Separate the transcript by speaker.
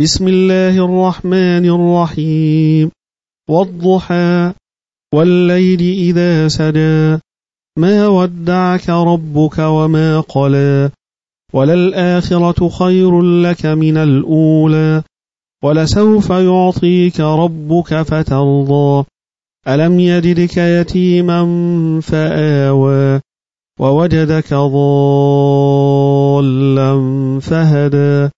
Speaker 1: بسم الله الرحمن الرحيم. والضحى والليل إذا سدى ما ودعك ربك وما قلى. وللآخرة خير لك من الأولى. ولسوف يعطيك ربك فترضى. ألم يجدك يتيما فآوى. ووجدك ضالا فهدى.